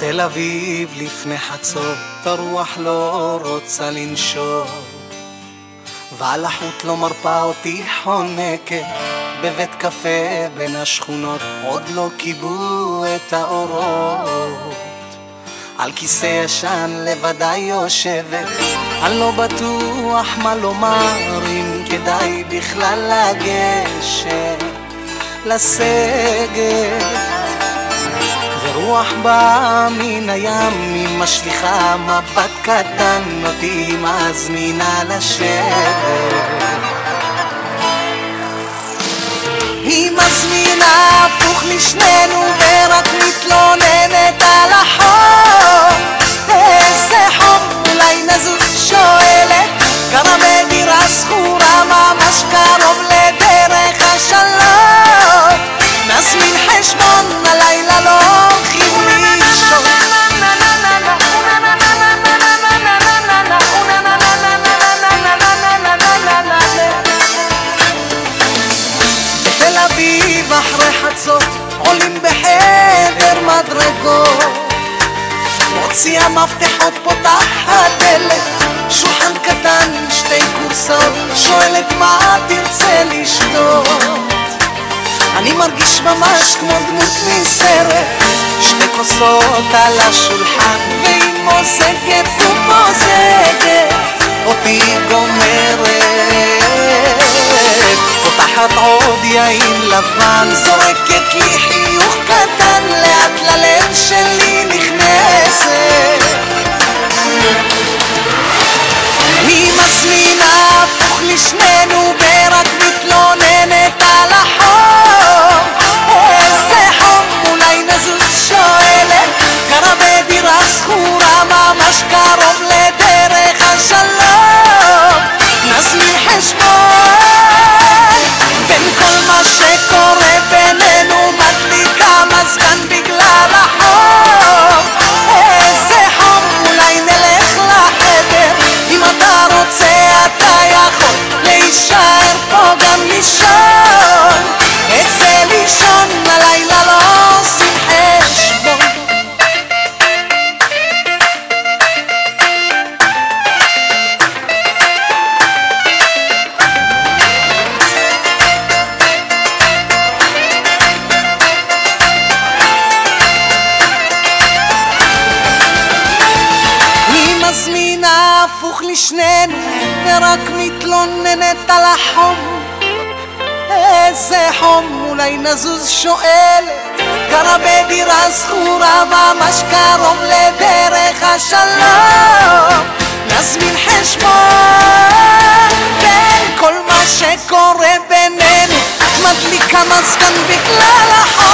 תל אביב לפני חצות, הרוח לא רוצה לנשור. ועל החוט לא מרפה אותי חונקת בבית קפה בין השכונות. עוד לא כיבו את האורות על כיסא ישן לבדי יושבת אני לא בטוח מה לומר אם כדאי בכלל לגשת לסגת רוח באה מן הים, היא משליכה מבט קטן, אותי מזמינה לשבת. היא מזמינה הפוך לשנינו אחרי חצות עולים בחדר מדרגות. מוציאה מפתחות פותחת דלת שולחן קטן שתי כורסאות שואלת מה תרצה לשתות? אני מרגיש ממש כמו דמות מסרט. שתי כוסות על השולחן והיא מוזגת ומוזגת. אותי גומרת. פותחת עוד יין לבן זורקת לי חיוך קטן לאט ללב שלי נכנסת. היא מזמינה הפוך לשנינו ורק מתלוננת על החום. איזה חום אולי נזוז שואלת בדירה שכורה ממש קרוב לשנינו ורק מתלוננת על החום. איזה חום אולי נזוז שואלת גרה בדירה זכורה ממש קרוב לדרך השלום. נזמין חשבון בין כל מה שקורה בינינו. את מדליקה מזגן בגלל החום